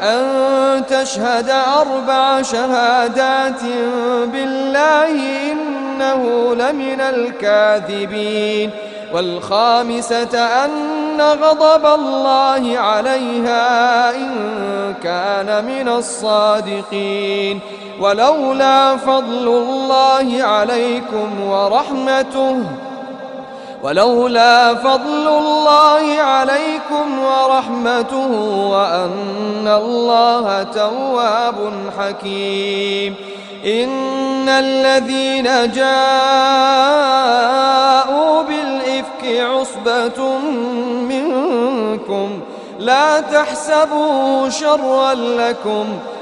أن تشهد أربع شهادات بالله إن إنه لمن الكاذبين والخامسة أن غضب الله عليها إن كان من الصادقين. ولولا فضل الله عليكم ورحمته ولولا فضل الله عليكم ورحمته وأن الله تواب حكيم. إن الذين جاءوا بالإفك عصبة منكم لا تحسبوا شرا لكم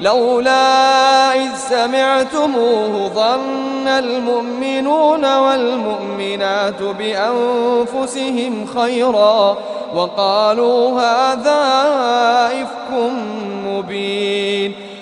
لولا إذ سمعتموه ظن المؤمنون والمؤمنات بأنفسهم خيرا وقالوا هذا إفك مبين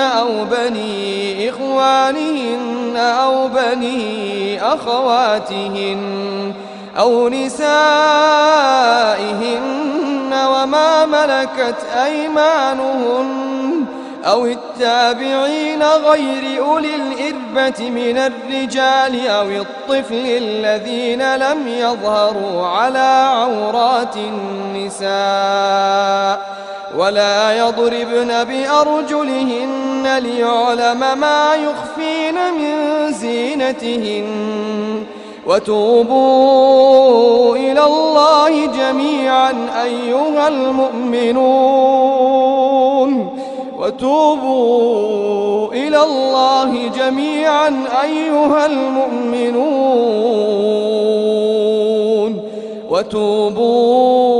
أو بني إخوانهن أو بني أخواتهن أو نسائهن وما ملكت أيمانهن أو التابعين غير أولي الإربة من الرجال أو الطفل الذين لم يظهروا على عورات النساء ولا يضربن بأرجلهن ليعلم ما يخفين من زينتهن. وتوبوا إلى الله جميعا أيها المؤمنون. وتوبوا إلى الله جميعا أيها المؤمنون. وتوبوا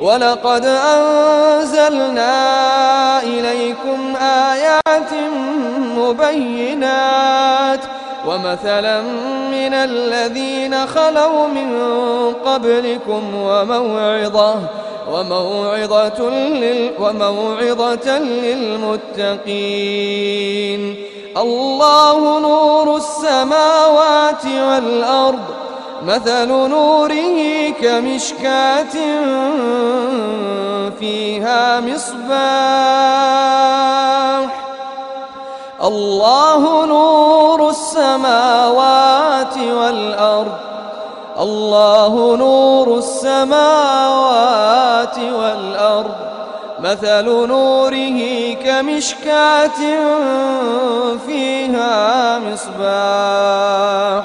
ولقد أنزلنا إليكم آيات مبينات ومثلا من الذين خلوا من قبلكم وموعظة وموعظة, لل وموعظة للمتقين. الله نور السماوات والأرض مثل نوره كمشكاة فيها مصباح. الله نور السماوات والأرض. الله نور السماوات والأرض. مثل نوره كمشكاة فيها مصباح.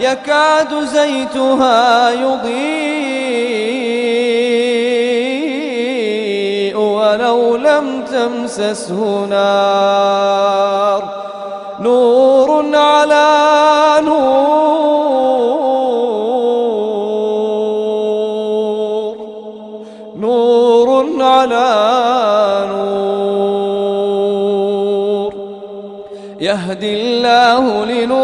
يكاد زيتها يضيء ولو لم تمسسه نار. نور على نور. نور على نور. يهدي الله لنوره من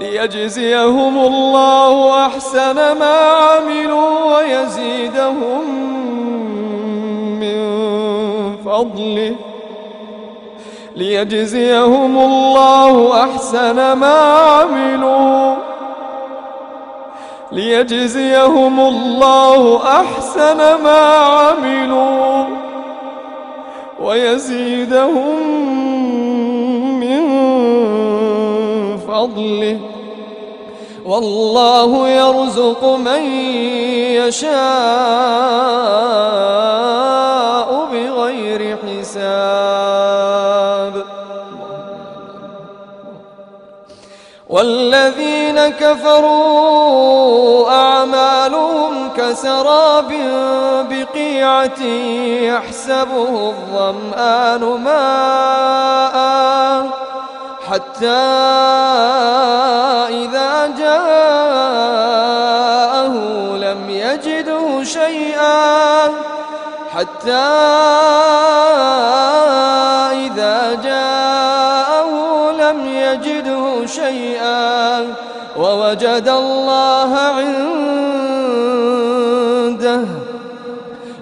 ليجزيهم الله أحسن ما عملوا ويزيدهم من فضله. ليجزيهم الله أحسن ما عملوا. ليجزيهم الله أحسن ما عملوا. ويزيدهم فضله. والله يرزق من يشاء بغير حساب. والذين كفروا أعمالهم كسراب بقيعة يحسبه الظمآن ماءً. حتى إذا جاءه لم يجده شيئا. حتى إذا جاءه لم يجده شيئا. ووجد الله عنده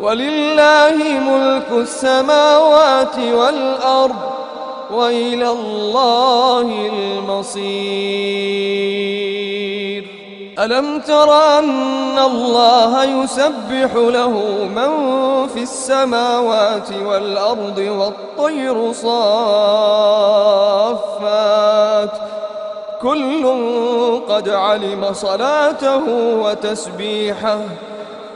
ولله ملك السماوات والأرض وإلى الله المصير. ألم تر أن الله يسبح له من في السماوات والأرض والطير صافات؟ كل قد علم صلاته وتسبيحه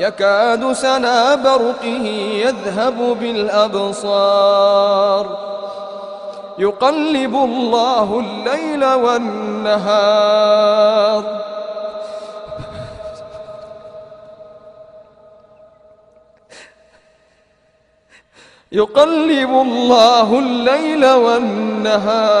يكاد سنا برقه يذهب بالأبصار. يقلب الله الليل والنهار. يقلب الله الليل والنهار.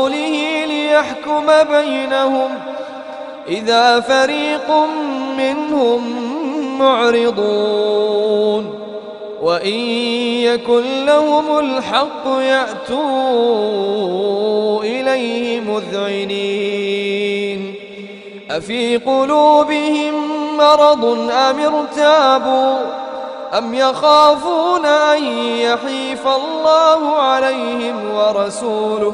ليحكم بينهم إذا فريق منهم معرضون وإن يكن لهم الحق يأتوا إليه مذعنين أفي قلوبهم مرض أم ارتابوا أم يخافون أن يحيف الله عليهم ورسوله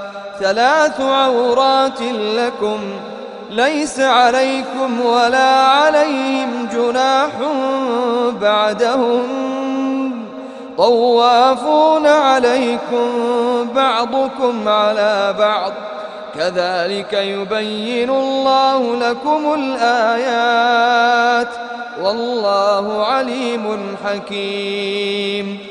ثلاث عورات لكم ليس عليكم ولا عليهم جناح بعدهم. طوافون عليكم بعضكم على بعض. كذلك يبين الله لكم الآيات. والله عليم حكيم.